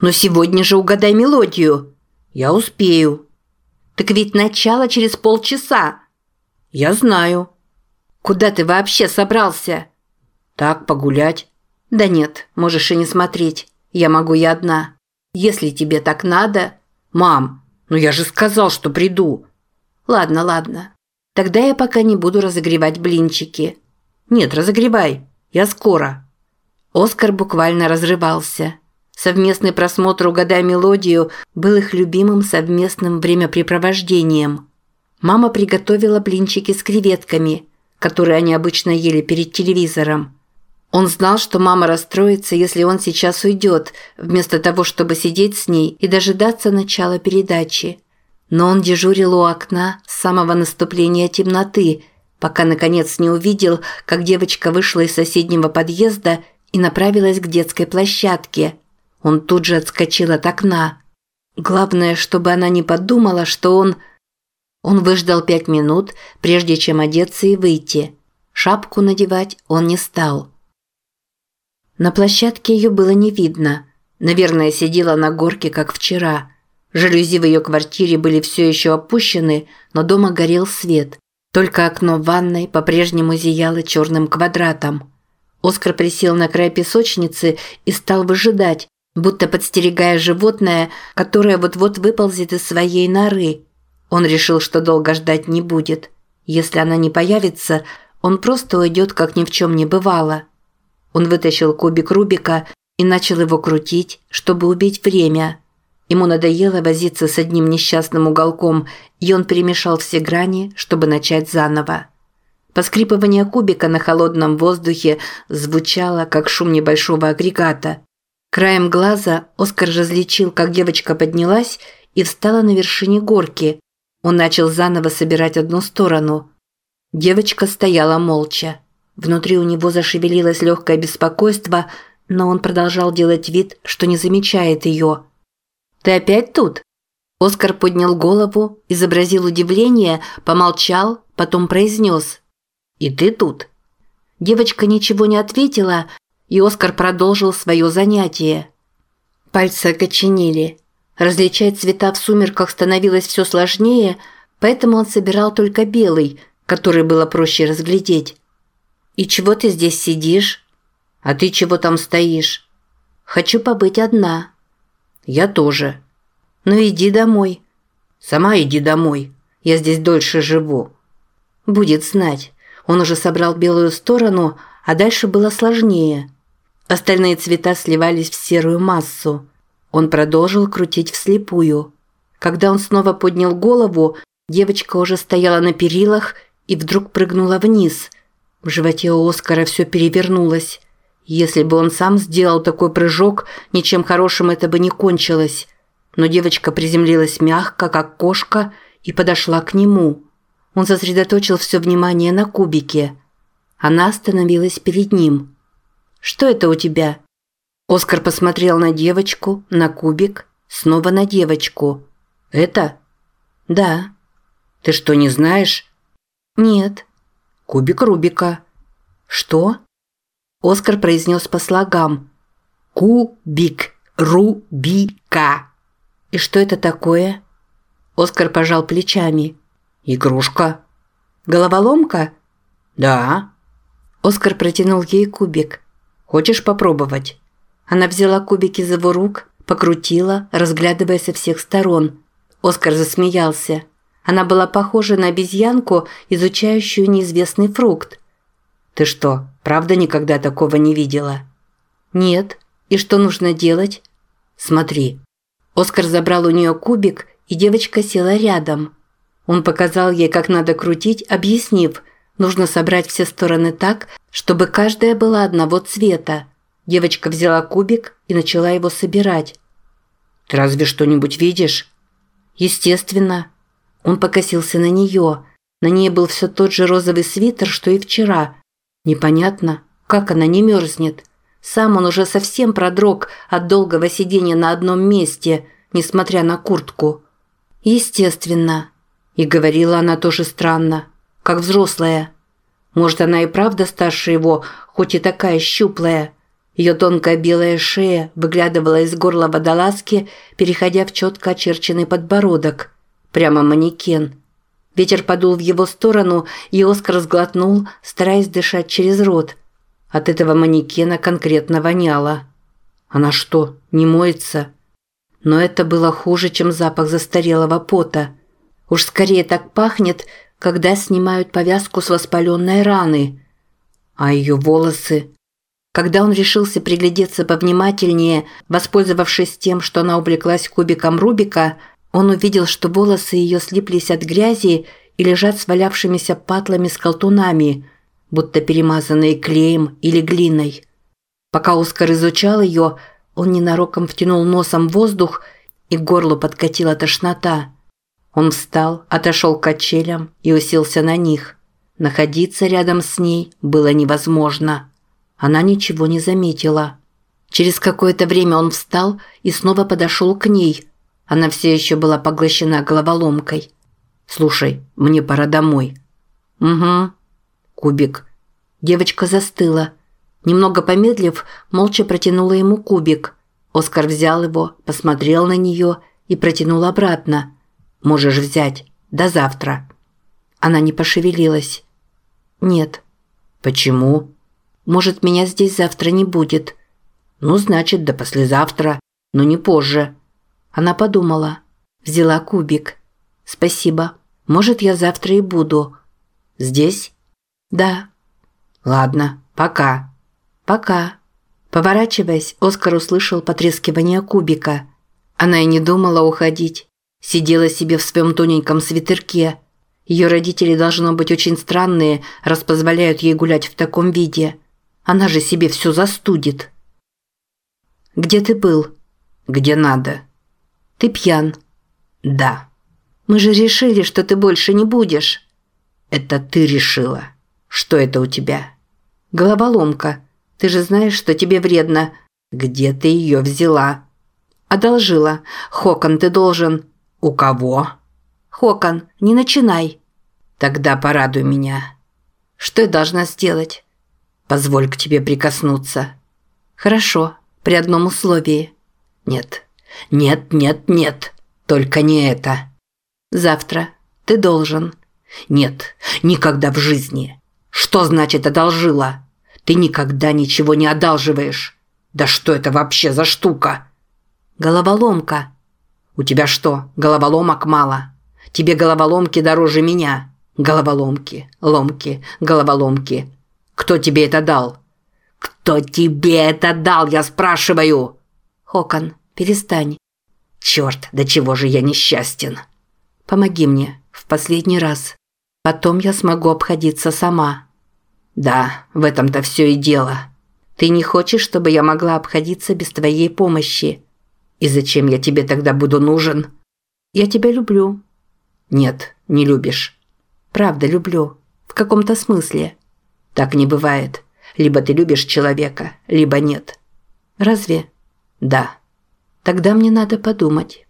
Но сегодня же угадай мелодию. Я успею. Так ведь начало через полчаса. Я знаю. Куда ты вообще собрался? Так, погулять. Да нет, можешь и не смотреть. Я могу и одна. Если тебе так надо... Мам, ну я же сказал, что приду. Ладно, ладно. Тогда я пока не буду разогревать блинчики. Нет, разогревай. Я скоро. Оскар буквально разрывался. Совместный просмотр «Угадай мелодию» был их любимым совместным времяпрепровождением. Мама приготовила блинчики с креветками, которые они обычно ели перед телевизором. Он знал, что мама расстроится, если он сейчас уйдет, вместо того, чтобы сидеть с ней и дожидаться начала передачи. Но он дежурил у окна с самого наступления темноты, пока наконец не увидел, как девочка вышла из соседнего подъезда и направилась к детской площадке – он тут же отскочил от окна. Главное, чтобы она не подумала, что он... Он выждал пять минут, прежде чем одеться и выйти. Шапку надевать он не стал. На площадке ее было не видно. Наверное, сидела на горке, как вчера. Жалюзи в ее квартире были все еще опущены, но дома горел свет. Только окно в ванной по-прежнему зияло черным квадратом. Оскар присел на край песочницы и стал выжидать, будто подстерегая животное, которое вот-вот выползет из своей норы. Он решил, что долго ждать не будет. Если она не появится, он просто уйдет, как ни в чем не бывало. Он вытащил кубик Рубика и начал его крутить, чтобы убить время. Ему надоело возиться с одним несчастным уголком, и он перемешал все грани, чтобы начать заново. Поскрипывание кубика на холодном воздухе звучало, как шум небольшого агрегата. Краем глаза Оскар различил, как девочка поднялась и встала на вершине горки. Он начал заново собирать одну сторону. Девочка стояла молча. Внутри у него зашевелилось легкое беспокойство, но он продолжал делать вид, что не замечает ее. «Ты опять тут?» Оскар поднял голову, изобразил удивление, помолчал, потом произнес. «И ты тут?» Девочка ничего не ответила, и Оскар продолжил свое занятие. Пальцы окоченели. Различать цвета в сумерках становилось все сложнее, поэтому он собирал только белый, который было проще разглядеть. «И чего ты здесь сидишь?» «А ты чего там стоишь?» «Хочу побыть одна». «Я тоже». «Ну иди домой». «Сама иди домой. Я здесь дольше живу». «Будет знать». Он уже собрал белую сторону, а дальше было сложнее – Остальные цвета сливались в серую массу. Он продолжил крутить вслепую. Когда он снова поднял голову, девочка уже стояла на перилах и вдруг прыгнула вниз. В животе у Оскара все перевернулось. Если бы он сам сделал такой прыжок, ничем хорошим это бы не кончилось. Но девочка приземлилась мягко, как кошка, и подошла к нему. Он сосредоточил все внимание на кубике. Она остановилась перед ним. Что это у тебя?» Оскар посмотрел на девочку, на кубик, снова на девочку. «Это?» «Да». «Ты что, не знаешь?» «Нет». «Кубик Рубика». «Что?» Оскар произнес по слогам. «Кубик Рубика». «И что это такое?» Оскар пожал плечами. «Игрушка». «Головоломка?» «Да». Оскар протянул ей кубик. Хочешь попробовать?» Она взяла кубики из его рук, покрутила, разглядывая со всех сторон. Оскар засмеялся. Она была похожа на обезьянку, изучающую неизвестный фрукт. «Ты что, правда никогда такого не видела?» «Нет. И что нужно делать?» «Смотри». Оскар забрал у нее кубик, и девочка села рядом. Он показал ей, как надо крутить, объяснив, нужно собрать все стороны так, чтобы каждая была одного цвета. Девочка взяла кубик и начала его собирать. «Ты разве что-нибудь видишь?» «Естественно». Он покосился на нее. На ней был все тот же розовый свитер, что и вчера. Непонятно, как она не мерзнет. Сам он уже совсем продрог от долгого сидения на одном месте, несмотря на куртку. «Естественно». И говорила она тоже странно, как взрослая. Может, она и правда старше его, хоть и такая щуплая. Ее тонкая белая шея выглядывала из горла водолазки, переходя в четко очерченный подбородок. Прямо манекен. Ветер подул в его сторону, и Оскар сглотнул, стараясь дышать через рот. От этого манекена конкретно воняло. Она что, не моется? Но это было хуже, чем запах застарелого пота. Уж скорее так пахнет, когда снимают повязку с воспаленной раны. А ее волосы... Когда он решился приглядеться повнимательнее, воспользовавшись тем, что она увлеклась кубиком Рубика, он увидел, что волосы ее слиплись от грязи и лежат свалявшимися патлами с колтунами, будто перемазанные клеем или глиной. Пока Оскар изучал ее, он ненароком втянул носом воздух, и к горлу подкатила тошнота. Он встал, отошел к качелям и уселся на них. Находиться рядом с ней было невозможно. Она ничего не заметила. Через какое-то время он встал и снова подошел к ней. Она все еще была поглощена головоломкой. «Слушай, мне пора домой». «Угу». Кубик. Девочка застыла. Немного помедлив, молча протянула ему кубик. Оскар взял его, посмотрел на нее и протянул обратно. «Можешь взять. До завтра». Она не пошевелилась. «Нет». «Почему?» «Может, меня здесь завтра не будет». «Ну, значит, до послезавтра, но не позже». Она подумала. Взяла кубик. «Спасибо. Может, я завтра и буду». «Здесь?» «Да». «Ладно, пока». «Пока». Поворачиваясь, Оскар услышал потрескивание кубика. Она и не думала уходить. Сидела себе в своем тоненьком свитерке. Ее родители, должно быть, очень странные, раз позволяют ей гулять в таком виде. Она же себе все застудит. «Где ты был?» «Где надо». «Ты пьян?» «Да». «Мы же решили, что ты больше не будешь». «Это ты решила. Что это у тебя?» «Головоломка. Ты же знаешь, что тебе вредно». «Где ты ее взяла?» «Одолжила. Хокон, ты должен...» «У кого?» «Хокон, не начинай». «Тогда порадуй меня». «Что я должна сделать?» «Позволь к тебе прикоснуться». «Хорошо, при одном условии». «Нет, нет, нет, нет, только не это». «Завтра. Ты должен». «Нет, никогда в жизни». «Что значит одолжила?» «Ты никогда ничего не одалживаешь». «Да что это вообще за штука?» «Головоломка». «У тебя что, головоломок мало? Тебе головоломки дороже меня. Головоломки, ломки, головоломки. Кто тебе это дал?» «Кто тебе это дал, я спрашиваю?» «Хокон, перестань». «Черт, до чего же я несчастен?» «Помоги мне, в последний раз. Потом я смогу обходиться сама». «Да, в этом-то все и дело. Ты не хочешь, чтобы я могла обходиться без твоей помощи?» «И зачем я тебе тогда буду нужен?» «Я тебя люблю». «Нет, не любишь». «Правда, люблю. В каком-то смысле». «Так не бывает. Либо ты любишь человека, либо нет». «Разве?» «Да». «Тогда мне надо подумать».